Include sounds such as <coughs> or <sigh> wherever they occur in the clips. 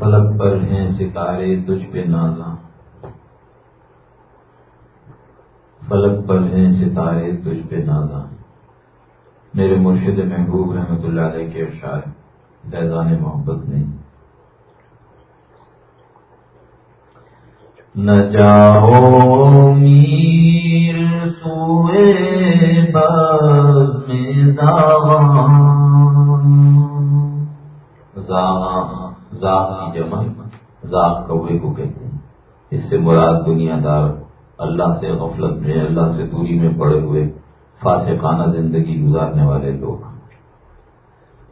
فلک پر ہیں ستارے تجھ پہ نازاں۔ فلک پر ہیں ستارے تجھ پہ نازاں۔ میرے مرشد محبوب رحمت اللہ علیہ کے اشار فیضان محبت نہیں نہ جاؤ میر سوئے بس میں زاغ کی جمع زاغ کوے کو کہتے ہیں۔ اس سے مراد دنیا دار اللہ سے غفلت میں، اللہ سے دوری میں پڑے ہوئے فاسقانہ زندگی گزارنے والے لوگ۔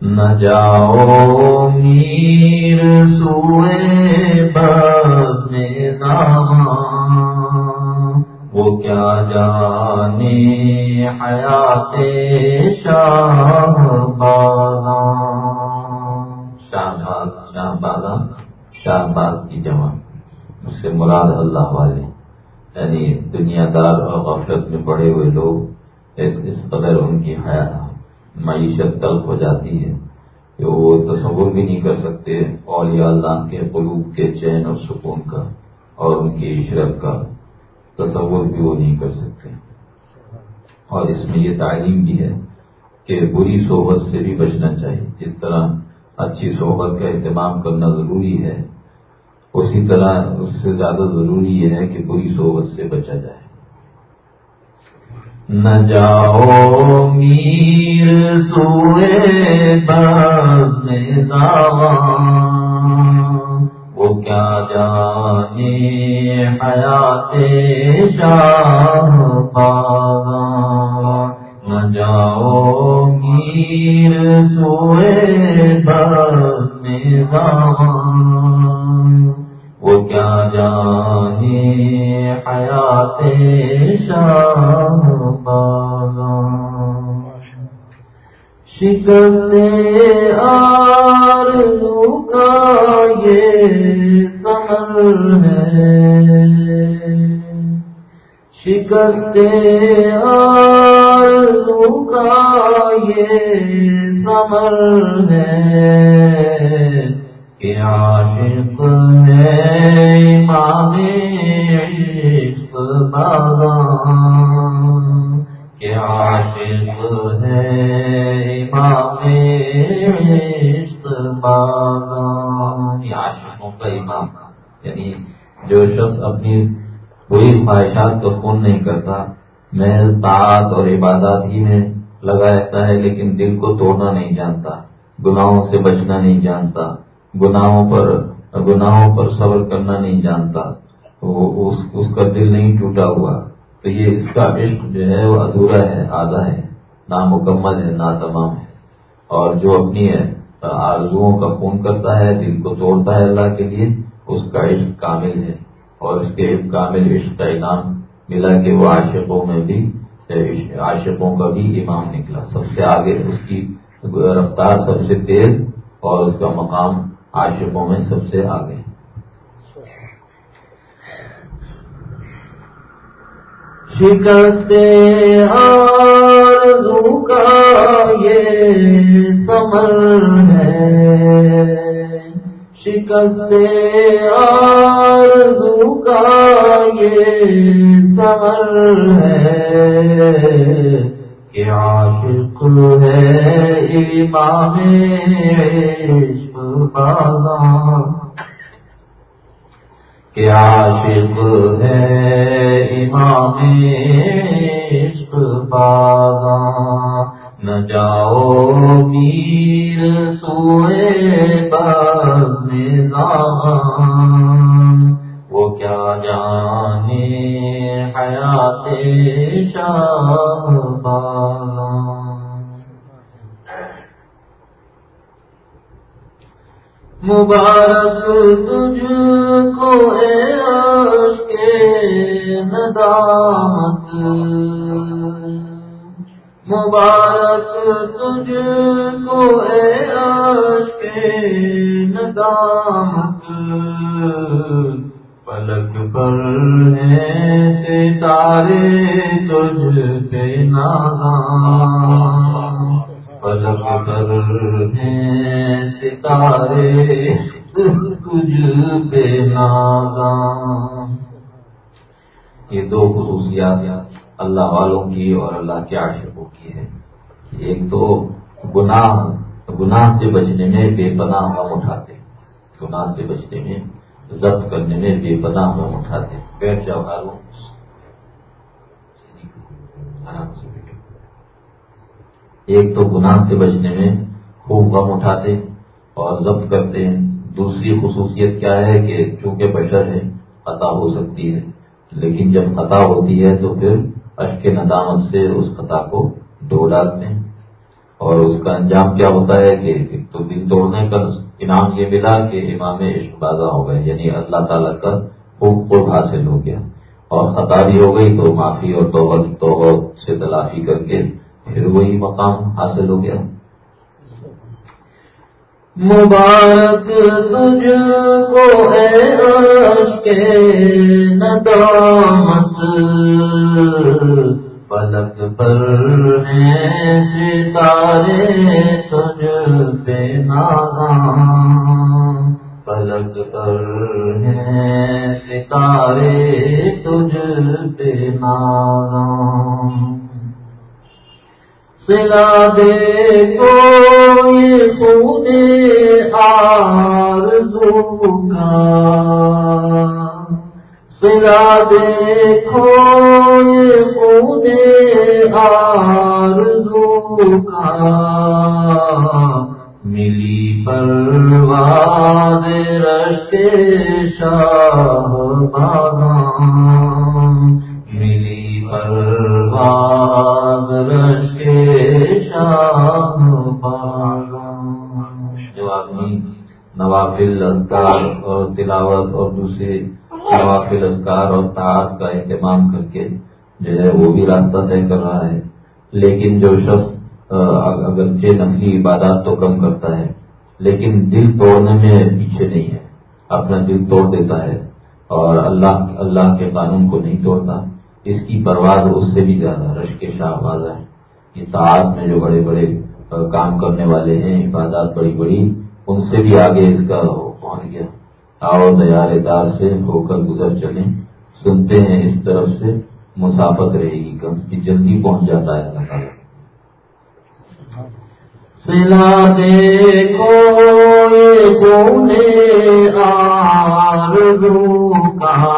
نہ جاؤ میر سوئے بس میں وہ کیا جانے حیات شاہ شاہ باز کی جمع۔ اس سے مراد اللہ والے۔ یعنی دنیا دار اور غفلت میں پڑے ہوئے لوگ اس قدر ان کی حیات معیشت تلخ ہو جاتی ہے کہ وہ تصور بھی نہیں کر سکتے اولیاء اللہ کے قلوب کے چین اور سکون کا اور ان کی عشرت کا۔ تصور بھی وہ نہیں کر سکتے۔ اور اس میں یہ تعلیم بھی ہے کہ بری صحبت سے بھی بچنا چاہیے۔ جس طرح اچھی صحبت کا اہتمام کرنا ضروری ہے۔ اسی طرح اس سے زیادہ ضروری یہ ہے کہ بری صحبت سے بچا جائے۔ نہ جاؤ میر سوئے وہ کیا جانے حیات شاہ؟ شکست آرزو کا یہ سمر ہے۔ شکست آرزو کا یہ سمر ہے۔ کہ عاشق ہے امام عشق بازان کہ عاشق ہے امام عشق بازان یہ یعنی عاشقوں کا امام یعنی جو شخص اپنی بری خواہشات کا خون نہیں کرتا، محض طاعت اور عبادات ہی میں لگا رہتا ہے، لیکن دل کو توڑنا نہیں جانتا، گناہوں سے بچنا نہیں جانتا، گناہوں پر گناہوں پر صبر کرنا نہیں جانتا، وہ اس کا دل نہیں ٹوٹا ہوا۔ تو یہ اس کا عشق جو ہے وہ ادھورا ہے، آدھا ہے، نامکمل ہے نا تمام ہے۔ اور جو اپنی آرزوؤں کا خون کرتا ہے، دل کو توڑتا ہے اللہ کے لیے، اس کا عشق کامل ہے۔ اور اس کے کامل عشق کا انعام ملا کہ وہ عاشقوں میں بھی، عاشقوں کا بھی امام نکلا۔ سب سے آگے اس کی رفتار سب سے تیز اور اس کا مقام عاشقوں میں سب سے آگے۔ شکست آرزو کا یہ سمر ہے۔ شکست آرزو کا یہ سمر ہے۔ کہ عاشق ہے امام عشق بازار کیا عاشق ہے امام عشق بازا نہ جاؤ میر سوئے بس وہ کیا جانے حیات شاہ بازا مبارک تجھ ندامت۔ مبارک تجھ کو کے ندامت۔ پلک پر ہے ستارے تجھ پہ نازاں۔ پلک پر ہیں ستارے تجھ بے نازاں یہ دو خصوصیات اللہ والوں کی اور اللہ کے عاشقوں کی ہے ایک تو گناہ گناہ سے بچنے میں بے پناہ ہم اٹھاتے گناہ سے بچنے میں ضبط کرنے میں بے پناہ ہم اٹھاتے بیٹھ جاؤ آرام سے ایک تو گناہ سے بچنے میں خوب غم اٹھاتے اور ضبط کرتے ہیں۔ دوسری خصوصیت کیا ہے کہ چونکہ بشر ہے خطا ہو سکتی ہے، لیکن جب خطا ہوتی ہے تو پھر اشک ندامت سے اس خطا کو ڈھو ڈالتے ہیں۔ اور اس کا انجام کیا ہوتا ہے کہ تو دل توڑنے کا انعام یہ ملا کہ امام عشق بازا ہو گئے یعنی اللہ تعالیٰ کا خوب خوب حاصل ہو گیا۔ اور خطا بھی ہو گئی تو معافی اور توبہ سے تلافی کر کے پھر وہی مقام حاصل ہو گیا۔ مبارک تجھ کو اے کے ندامت۔ پلک پر ہیں ستارے تجھ پہ ناگان پلک پر ہیں ستارے تجھ پہ ناگان سلا دے کوئی کو آر کا سلا دیکھو یہ آر کا ملی پرواز رشتے نوافل اور تعداد کا اہتمام کر کے جو ہے وہ بھی راستہ طے کر رہا ہے۔ لیکن جو شخص اگرچہ نقلی عبادات تو کم کرتا ہے، لیکن دل توڑنے میں پیچھے نہیں ہے، اپنا دل توڑ دیتا ہے اور اللہ اللہ کے قانون کو نہیں توڑتا۔ اس کی پرواز اس سے بھی زیادہ رش کے شاہ باز ہے۔ یہ تعداد میں جو بڑے بڑے کام کرنے والے ہیں، عبادات بڑی بڑی، ان سے بھی آگے اس کا پہنچ گیا۔ آؤ دیارے دار سے ہو کر گزر چلیں۔ سنتے ہیں اس طرف سے مسافت رہے گی جلدی پہنچ جاتا ہے اللہ تعالیٰ۔ سلا دیکھو آر کا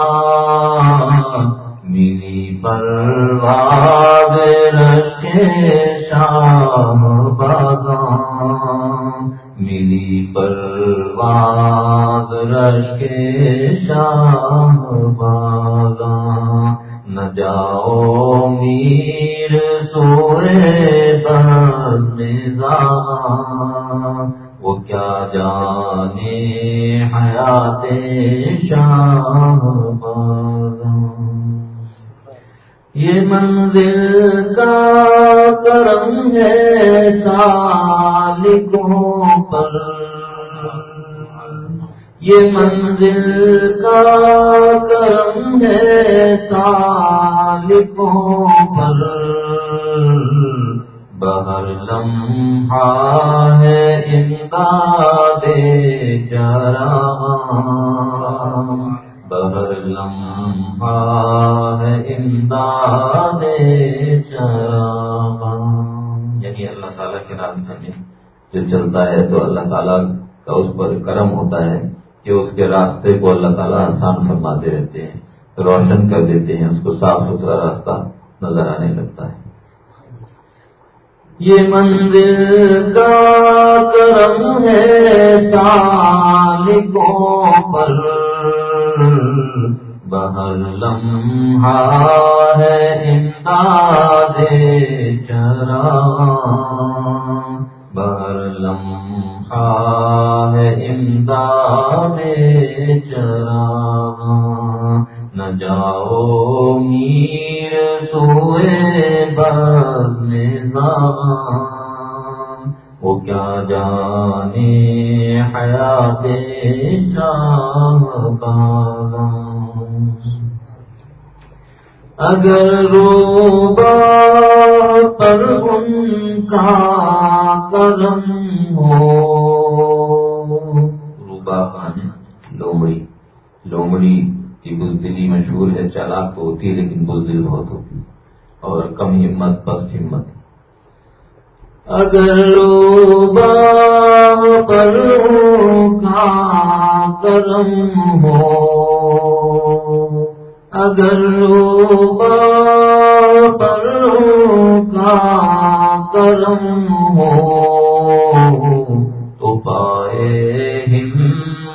ملی پرواز رکھے شام بازان ملی پرواز رکھے شام بازان نہ جاؤ میر سوئے بس وہ کیا جانے حیات شام یہ منزل کا کرم ہے سالکوں یہ منزل کا کرم ہے سالکوں پر۔ بہر لمحہ ہے امداد چرا بہر لمحہ ہے امداد چرا یعنی اللہ تعالیٰ کے راستے میں جو چلتا ہے تو اللہ تعالیٰ کا اس پر کرم ہوتا ہے۔ کہ اس کے راستے کو اللہ تعالیٰ آسان فرماتے رہتے ہیں، روشن کر دیتے ہیں، اس کو صاف ستھرا راستہ نظر آنے لگتا ہے۔ یہ منزل کا کرم ہے سالکوں پر۔ بہر لمحہ ہے امداد چرا بہر لمحہ جاؤ میر سوئے بس وہ کیا جانے حیات شاہ اگر روبا پر ان کا کرم ہو۔ روبا ہے؟ لومڑی لومڑی بزدلی مشہور ہے، چالاک تو ہوتی ہے لیکن بزدل بہت ہوتی اور کم ہمت پس ہمت۔ اگر پر کا کرم ہو، اگر پر کا کرم ہو، تو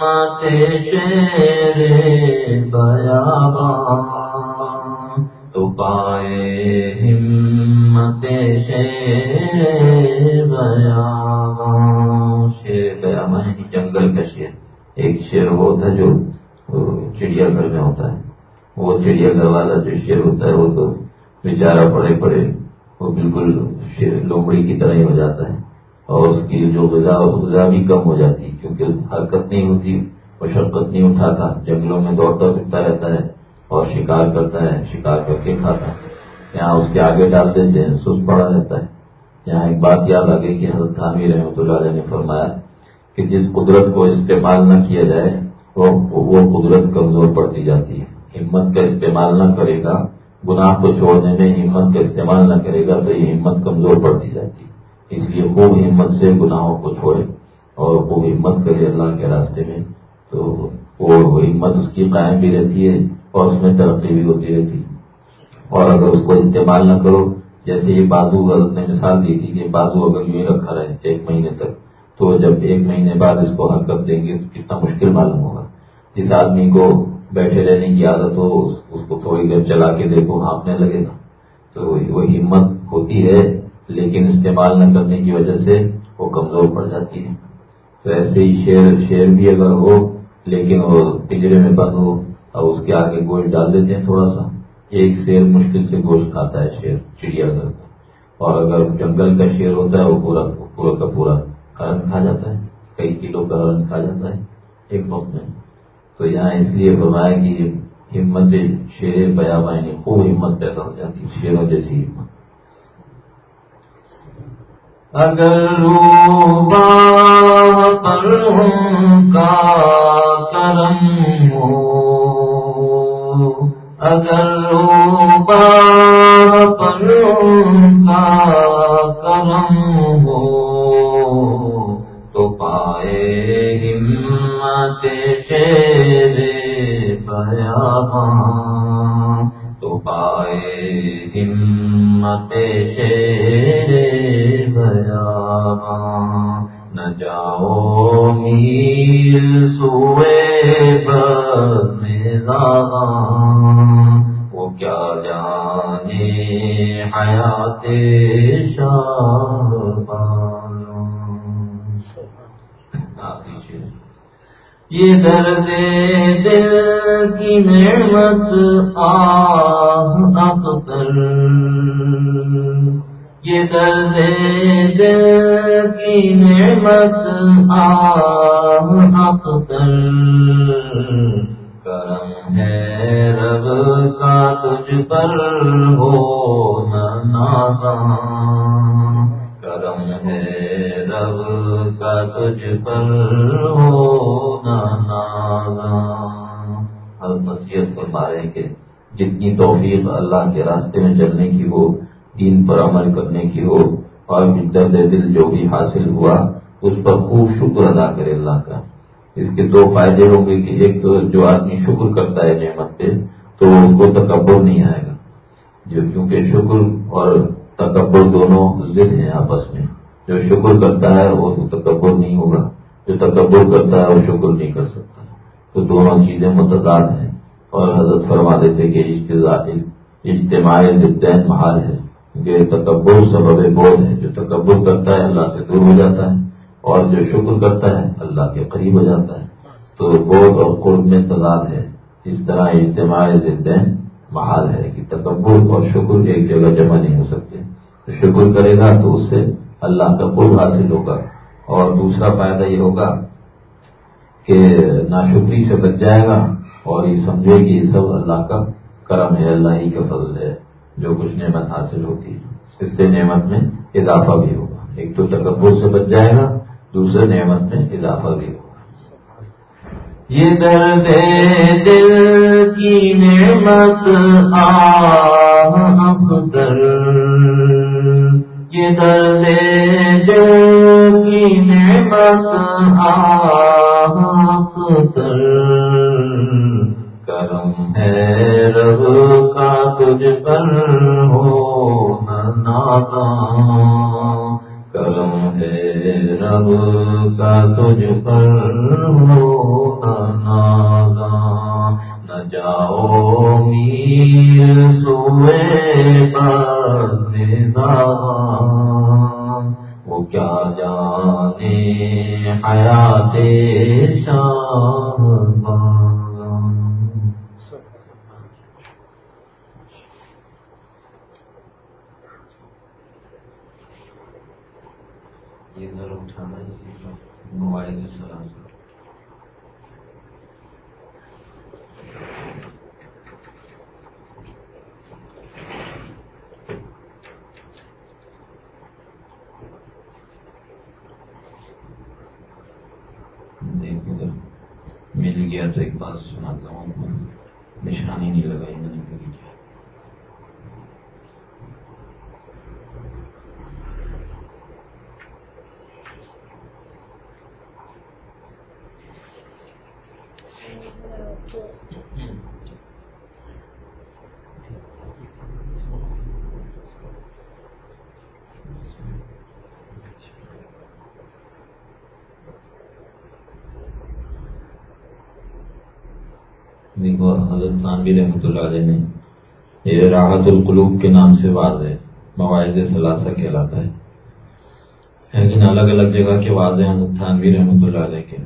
ہمت شیر بیابان تو پائے ہمت شیر شیر بیاما یعنی جنگل کا شیر۔ ایک شیر وہ ہوتا ہے جو چڑیا گھر میں ہوتا ہے۔ وہ چڑیا گھر والا جو شیر ہوتا ہے، وہ تو بیچارہ پڑے پڑے، وہ بالکل لومڑی کی طرح ہی ہو جاتا ہے۔ اور اس کی جو غذا غذا بھی کم ہو جاتی ہے کیونکہ حرکت نہیں ہوتی، مشقت نہیں اٹھاتا، جنگلوں میں دوڑتا پھرتا رہتا ہے اور شکار کرتا ہے، شکار کر کے کھاتا ہے۔ یہاں اس کے آگے ڈال دیتے ہیں، سست پڑا رہتا ہے۔ یہاں ایک بات یاد آ گئی کہ حضرت خانوی رحمۃ اللہ علیہ نے فرمایا کہ جس قدرت کو استعمال نہ کیا جائے وہ قدرت کمزور پڑتی جاتی ہے۔ ہمت کا استعمال نہ کرے گا، گناہ کو چھوڑنے میں ہمت کا استعمال نہ کرے گا، تو یہ ہمت کمزور پڑتی جاتی ہے۔ اس لیے خوب ہمت سے گناہوں کو چھوڑے اور خوب ہمت کرے اللہ کے راستے میں، تو وہ ہمت اس کی قائم بھی رہتی ہے اور اس میں ترقی بھی ہوتی رہتی اور اگر اس کو استعمال نہ کرو، جیسے یہ بازو غلط نے مثال دی تھی کہ بازو اگر یوں رکھا رہے ایک مہینے تک، تو جب ایک مہینے بعد اس کو حرکت دیں گے تو کتنا مشکل معلوم ہوگا۔ جس آدمی کو بیٹھے رہنے کی عادت ہو، اس کو تھوڑی دیر چلا کے دیکھو، ہانپنے لگے گا تو وہ ہمت ہوتی ہے لیکن استعمال نہ کرنے کی وجہ سے وہ کمزور پڑ جاتی ہے تو ایسے ہی شیر شیر بھی اگر ہو، لیکن وہ پنجرے میں بند ہو اور اس کے آگے گوشت ڈال دیتے ہیں تھوڑا سا۔ ایک شیر مشکل سے گوشت کھاتا ہے، شیر، چڑیا گھر کا۔ اور اگر جنگل کا شیر ہوتا ہے، وہ پورا پورا کا پورا ہرن کھا جاتا ہے۔ کئی کلو کا ہرن کھا جاتا ہے ایک وقت میں۔ تو یہاں اس لیے فرمایا کہ ہمت شیر بیا خوب ہمت پیدا ہو جاتی ہے، شیروں جیسی ہمت۔ اگر کا کرم ہو اگر روبا پر کا یہ درد دل کی نعمت آہ اختر یہ درد دل کی نعمت آہ اختر کرم ہے رب کا تجھ پر ہو نازاں کرم ہے رب کا تجھ پر ہو توفیق اللہ کے راستے میں چلنے کی ہو، دین پر عمل کرنے کی ہو، اور درد دل جو بھی حاصل ہوا، اس پر خوب شکر ادا کرے اللہ کا۔ اس کے دو فائدے ہوں گے کہ ایک تو جو آدمی شکر کرتا ہے نعمت پہ، تو اس کو تکبر نہیں آئے گا۔ جو کیونکہ شکر اور تکبر دونوں ضد ہیں آپس میں۔ جو شکر کرتا ہے، وہ تکبر نہیں ہوگا۔ جو تکبر کرتا ہے، وہ شکر نہیں کر سکتا۔ تو دونوں چیزیں متضاد ہیں۔ اور حضرت فرما دیتے کہ اجتماع ضدین محال ہے، کیونکہ تکبر سبب بودھ ہے۔ جو تکبر کرتا ہے، اللہ سے دور ہو جاتا ہے، اور جو شکر کرتا ہے، اللہ کے قریب ہو جاتا ہے۔ تو بودھ اور قرب میں تضاد ہے۔ اس طرح اجتماع زندین محال ہے کہ تکبر اور شکر ایک جگہ جمع نہیں ہو سکتے۔ تو شکر کرے گا تو اس سے اللہ کا قرب حاصل ہوگا۔ اور دوسرا فائدہ یہ ہوگا کہ ناشکری سے بچ جائے گا۔ اور یہ سمجھے کہ یہ سب اللہ کا کرم ہے، اللہ ہی کا فضل ہے۔ جو کچھ نعمت حاصل ہوتی ہے، اس سے نعمت میں اضافہ بھی ہوگا۔ ایک تو تکبر سے بچ جائے گا، دوسرے نعمت میں اضافہ بھی ہوگا۔ یہ درد دل کی نعمت آختر یہ گھر اٹھانا، یہ موبائل سلام مل گیا تو ایک بات سناتا ہوں، نشانی نہیں لگائی میں نے دیکھو، حضرت نانوی رحمۃ اللہ علیہ نے یہ راحت القلوب کے نام سے واضح مواعظ ثلاثہ کہلاتا ہے۔ لیکن الگ الگ جگہ کے واضح حضرت تھانوی رحمۃ اللہ علیہ کے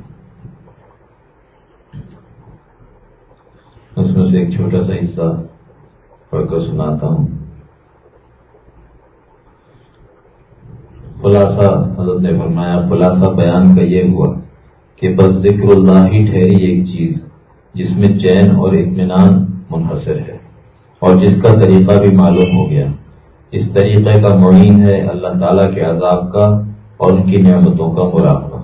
اس میں سے ایک چھوٹا سا حصہ پڑھ کر سناتا ہوں۔ خلاصہ حضرت نے فرمایا، خلاصہ بیان کا یہ ہوا کہ بس ذکر اللہ ہی ٹھہری ایک چیز۔ جس میں چین اور اطمینان منحصر ہے اور جس کا طریقہ بھی معلوم ہو گیا۔ اس طریقے کا معین ہے اللہ تعالیٰ کے عذاب کا اور ان کی نعمتوں کا مراقبہ۔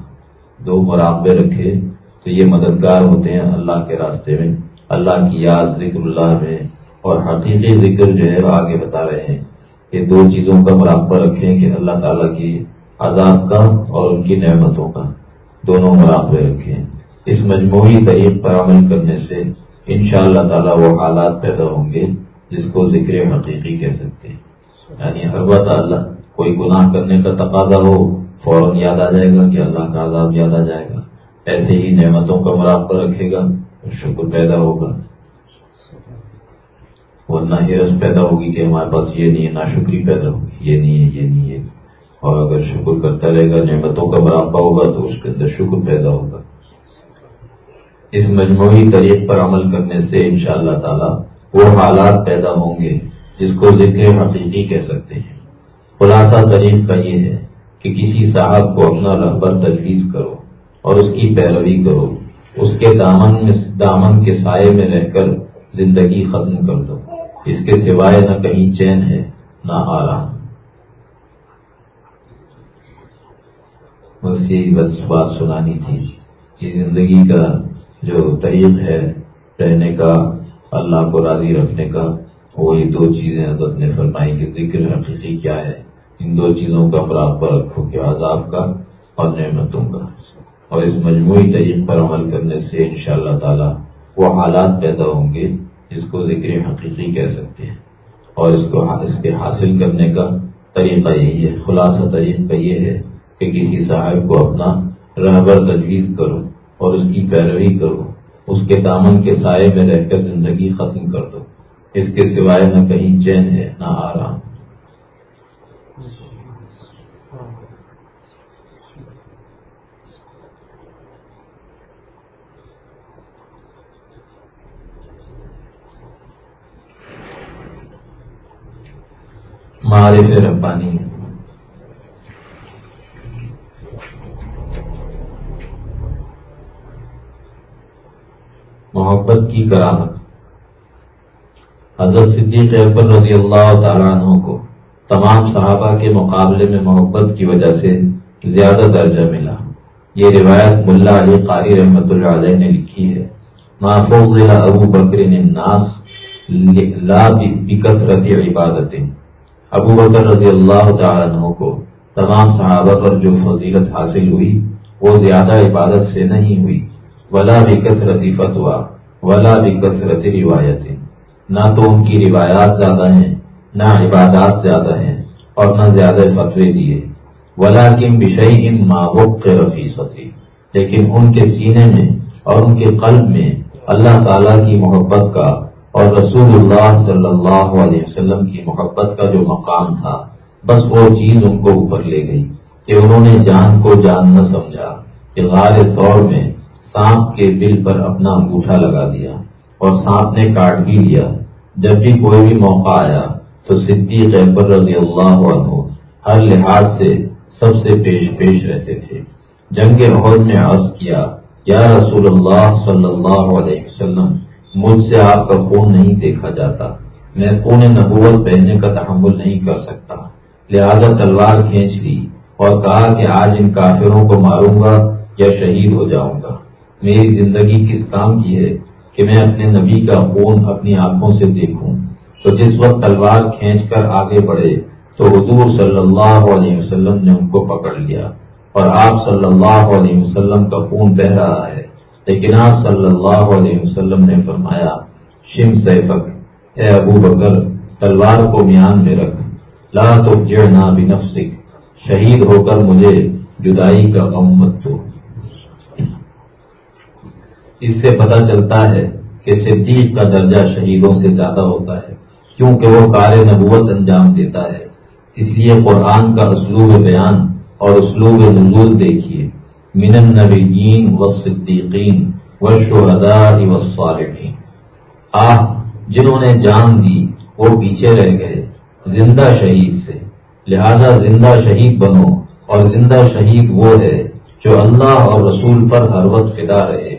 دو مراقبے رکھے تو یہ مددگار ہوتے ہیں اللہ کے راستے میں۔ اللہ کی یاد ذکر اللہ میں اور حقیقی ذکر جو ہے آگے بتا رہے ہیں۔ کہ دو چیزوں کا مراقبہ رکھیں کہ اللہ تعالیٰ کی عذاب کا اور ان کی نعمتوں کا۔ دونوں مراقبے رکھیں۔ اس مجموعی طریق پر عمل کرنے سے ان شاء اللہ تعالیٰ وہ حالات پیدا ہوں گے جس کو ذکر حقیقی کہہ سکتے ہیں۔ یعنی ہر وقت اللہ کوئی گناہ کرنے کا تقاضا ہو، فوراً یاد آ جائے گا کہ اللہ کا عذاب یاد آ جائے گا۔ ایسے ہی نعمتوں کا مراقبہ رکھے گا شکر پیدا ہوگا۔ ورنہ ہرس پیدا ہوگی کہ ہمارے پاس یہ نہیں ہے نہ شکری پیدا ہوگی۔ یہ نہیں ہے، یہ نہیں ہے۔ اور اگر شکر کرتا رہے گا، نعمتوں کا مراقبہ ہوگا تو اس کے اندر شکر پیدا ہوگا۔ اس مجموعی طریق پر عمل کرنے سے ان شاء اللہ تعالی وہ حالات پیدا ہوں گے جس کو ذکر حقیقی کہہ سکتے ہیں۔ خلاصہ طریق کا یہ ہے کہ کسی صاحب کو اپنا رہبر تجویز کرو اور اس کی پیروی کرو۔ اس کے دامن میں دامن کے سائے میں رہ کر زندگی ختم کر دو۔ اس کے سوائے نہ کہیں چین ہے، نہ آرام۔ بس یہی بس بات سنانی تھی۔ کہ زندگی کا جو طریق ہے رہنے کا، اللہ کو راضی رکھنے کا، وہی دو چیزیں حضرت نے فرمائی کہ ذکر حقیقی کیا ہے؟ ان دو چیزوں کا برابر رکھو کہ عذاب کا اور نعمتوں کا۔ اور اس مجموعی طریق پر عمل کرنے سے ان شاء اللہ تعالی وہ حالات پیدا ہوں گے، جس کو ذکر حقیقی کہہ سکتے ہیں۔ اور اس کو اس کے حاصل کرنے کا طریقہ یہی ہے، خلاصہ طریقہ یہ ہے کہ کسی صاحب کو اپنا رہبر تجویز کرو۔ اور اس کی پیروی کرو۔ اس کے دامن کے سائے میں رہ کر زندگی ختم کر دو۔ اس کے سوائے نہ کہیں چین ہے، نہ آرام۔ معرف ربانی۔ محبت کی کرامت حضرت صدیق اکبر رضی اللہ تعالیٰ عنہ کو تمام صحابہ کے مقابلے میں محبت کی وجہ سے زیادہ درجہ ملا۔ یہ روایت ملا علی قاری رحمت اللہ علیہ نے لکھی ہے۔ محفوظ ابو بکر الناس لا بکثرت عبادت ابو بکر رضی اللہ تعالیٰ عنہ کو تمام صحابہ پر جو فضیلت حاصل ہوئی، وہ زیادہ عبادت سے نہیں ہوئی۔ ولا بھی کثرت فتوا ولا بھی کثرت روایت۔ نہ تو ان کی روایات زیادہ ہیں، نہ عبادات زیادہ ہیں اور نہ زیادہ فتوے دیے۔ ولا کم بشئی ان مابوق رفیع لیکن ان کے سینے میں اور ان کے قلب میں اللہ تعالی کی محبت کا اور رسول اللہ صلی اللہ علیہ وسلم کی محبت کا جو مقام تھا، بس وہ چیز ان کو اوپر لے گئی کہ انہوں نے جان کو جان نہ سمجھا کہ غار طور میں سانپ کے دل پر اپنا انگوٹھا لگا دیا اور سانپ نے کاٹ بھی لیا۔ جب بھی کوئی بھی موقع آیا تو صدیق اکبر رضی اللہ عنہ ہر لحاظ سے سب سے پیش پیش رہتے تھے۔ جنگ عہد میں عرض کیا، یا رسول اللہ صلی اللہ علیہ وسلم، مجھ سے آپ کا خون نہیں دیکھا جاتا، میں خون نبوت پہننے کا تحمل نہیں کر سکتا۔ لہذا تلوار کھینچ لی اور کہا کہ آج ان کافروں کو ماروں گا یا شہید ہو جاؤں گا۔ میری زندگی کس کام کی ہے کہ میں اپنے نبی کا خون اپنی آنکھوں سے دیکھوں؟ تو جس وقت تلوار کھینچ کر آگے بڑھے، تو حضور صلی اللہ علیہ وسلم نے ان کو پکڑ لیا۔ اور آپ صلی اللہ علیہ وسلم کا خون بہ رہا ہے۔ لیکن آپ صلی اللہ علیہ وسلم نے فرمایا، شم سیفک، اے ابو بکر، تلوار کو میان میں رکھ۔ لا تو جڑنا بھی شہید ہو کر مجھے جدائی کا غم مت دو۔ اس سے پتہ چلتا ہے کہ صدیق کا درجہ شہیدوں سے زیادہ ہوتا ہے، کیونکہ وہ کار نبوت انجام دیتا ہے۔ اس لیے قرآن کا اسلوب بیان اور اسلوب نزول دیکھیے۔ من النبیین و صدیقین و شہداء و صالحین آہ، جنہوں نے جان دی، وہ پیچھے رہ گئے زندہ شہید سے۔ لہذا زندہ شہید بنو اور زندہ شہید وہ ہے جو اللہ اور رسول پر ہر وقت فدا رہے۔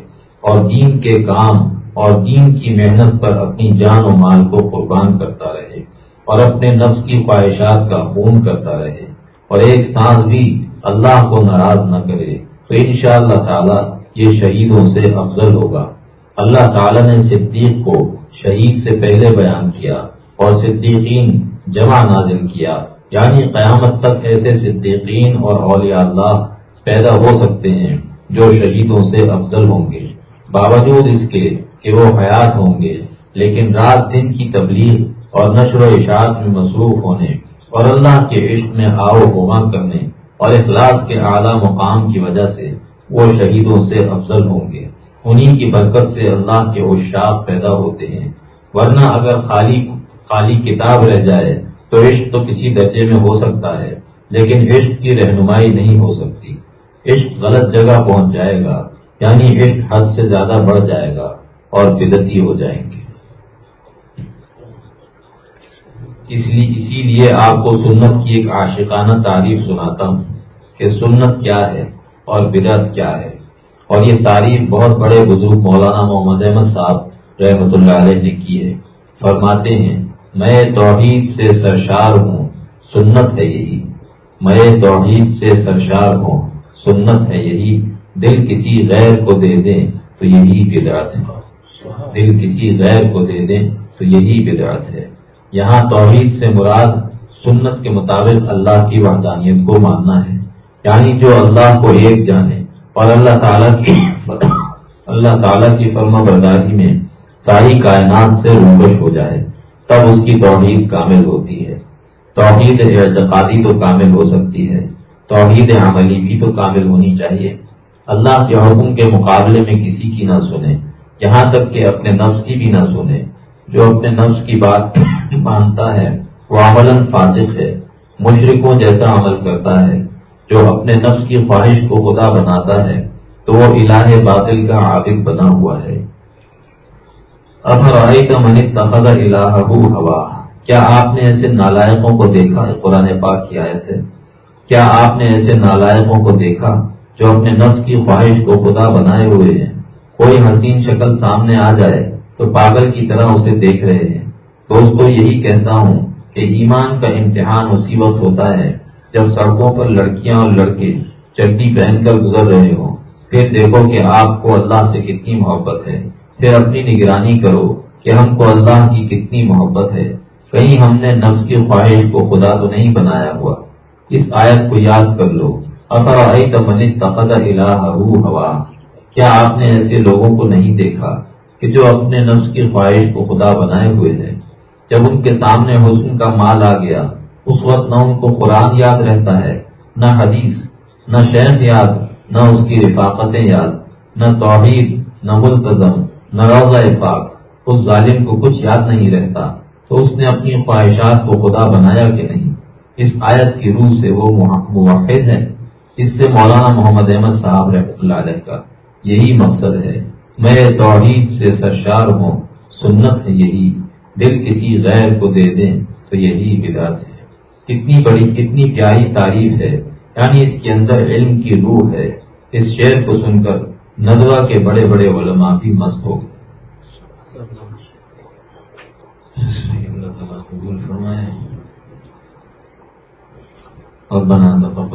اور دین کے کام اور دین کی محنت پر اپنی جان و مال کو قربان کرتا رہے اور اپنے نفس کی خواہشات کا خون کرتا رہے اور ایک سانس بھی اللہ کو ناراض نہ کرے، تو ان شاء اللہ تعالیٰ یہ شہیدوں سے افضل ہوگا۔ اللہ تعالیٰ نے صدیق کو شہید سے پہلے بیان کیا اور صدیقین جمع نازل کیا۔ یعنی قیامت تک ایسے صدیقین اور اولیاء اللہ پیدا ہو سکتے ہیں جو شہیدوں سے افضل ہوں گے۔ باوجود اس کے کہ وہ حیات ہوں گے، لیکن رات دن کی تبلیغ اور نشر و اشاعت میں مصروف ہونے اور اللہ کے عشق میں آؤ ہوما کرنے اور اخلاص کے اعلیٰ مقام کی وجہ سے وہ شہیدوں سے افضل ہوں گے۔ انہیں کی برکت سے اللہ کے اشاق پیدا ہوتے ہیں۔ ورنہ اگر خالی خالی کتاب رہ جائے تو عشق تو کسی درجے میں ہو سکتا ہے، لیکن عشق کی رہنمائی نہیں ہو سکتی۔ عشق غلط جگہ پہنچ جائے گا۔ یعنی عشق حد سے زیادہ بڑھ جائے گا اور بدتی ہو جائیں گے۔ اس لیے اسی لیے آپ کو سنت کی ایک عاشقانہ تعریف سناتا ہوں کہ سنت کیا ہے اور بدعت کیا ہے۔ اور یہ تعریف بہت بڑے بزرگ مولانا محمد احمد صاحب رحمۃ اللہ علیہ نے کی ہے۔ فرماتے ہیں، میں توحید سے سرشار ہوں، سنت ہے یہی۔ میں توحید سے سرشار ہوں، سنت ہے یہی۔ دل کسی غیر کو دے دیں تو یہی بدعت ہے۔ دل کسی غیر کو دے دیں تو یہی بدعت ہے۔ یہاں توحید سے مراد سنت کے مطابق اللہ کی وحدانیت کو ماننا ہے۔ یعنی جو اللہ کو ایک جانے اور اللہ تعالیٰ کی اللہ تعالیٰ کی فرما برداری میں ساری کائنات سے روبش ہو جائے، تب اس کی توحید کامل ہوتی ہے۔ توحید اعتقادی تو کامل ہو سکتی ہے، توحید عملی بھی تو کامل ہونی چاہیے۔ اللہ کے حکم کے مقابلے میں کسی کی نہ سنے، یہاں تک کہ اپنے نفس کی بھی نہ سنے۔ جو اپنے نفس کی بات <coughs> مانتا ہے، وہ عمل فاسق ہے مشرقوں جیسا عمل کرتا ہے۔ جو اپنے نفس کی خواہش کو خدا بناتا ہے، تو وہ الہ باطل کا عابد بنا ہوا ہے۔ اب ہوائی کا منی تخذ الہ ہوا؟ کیا آپ نے ایسے نالائقوں کو دیکھا؟ قرآن پاک کی آیت ہے۔ کیا آپ نے ایسے نالائقوں کو دیکھا؟ جو اپنے نفس کی خواہش کو خدا بنائے ہوئے ہیں۔ کوئی حسین شکل سامنے آ جائے تو پاگل کی طرح اسے دیکھ رہے ہیں۔ دوستو، یہی کہتا ہوں کہ ایمان کا امتحان اسی وقت ہوتا ہے جب سڑکوں پر لڑکیاں اور لڑکے چڈی پہن کر گزر رہے ہوں۔ پھر دیکھو کہ آپ کو اللہ سے کتنی محبت ہے۔ پھر اپنی نگرانی کرو کہ ہم کو اللہ کی کتنی محبت ہے۔ کہیں ہم نے نفس کی خواہش کو خدا تو نہیں بنایا ہوا۔ اس آیت کو یاد کر لو۔ افر ہوا؟ کیا آپ نے ایسے لوگوں کو نہیں دیکھا کہ جو اپنے نفس کی خواہش کو خدا بنائے ہوئے ہیں؟ جب ان کے سامنے حسن کا مال آ گیا، اس وقت نہ ان کو قرآن یاد رہتا ہے، نہ حدیث، نہ شیخ یاد، نہ اس کی رفاقتیں یاد، نہ توحید، نہ ملتظم نہ روزہ پاک، اس ظالم کو کچھ یاد نہیں رہتا۔ تو اس نے اپنی خواہشات کو خدا بنایا کہ نہیں؟ اس آیت کی روح سے وہ موحد ہے اس سے مولانا محمد احمد صاحب رحمۃ اللہ علیہ کا یہی مقصد ہے۔ میں توحید سے سرشار ہوں، سنت ہے یہی۔ دل کسی غیر کو دے دیں تو یہی بدعت ہے۔ کتنی بڑی، کتنی پیاری تعریف ہے۔ یعنی اس کے اندر علم کی روح ہے۔ اس شعر کو سن کر ندوہ کے بڑے بڑے علماء بھی مست ہو گئے۔ اور بنا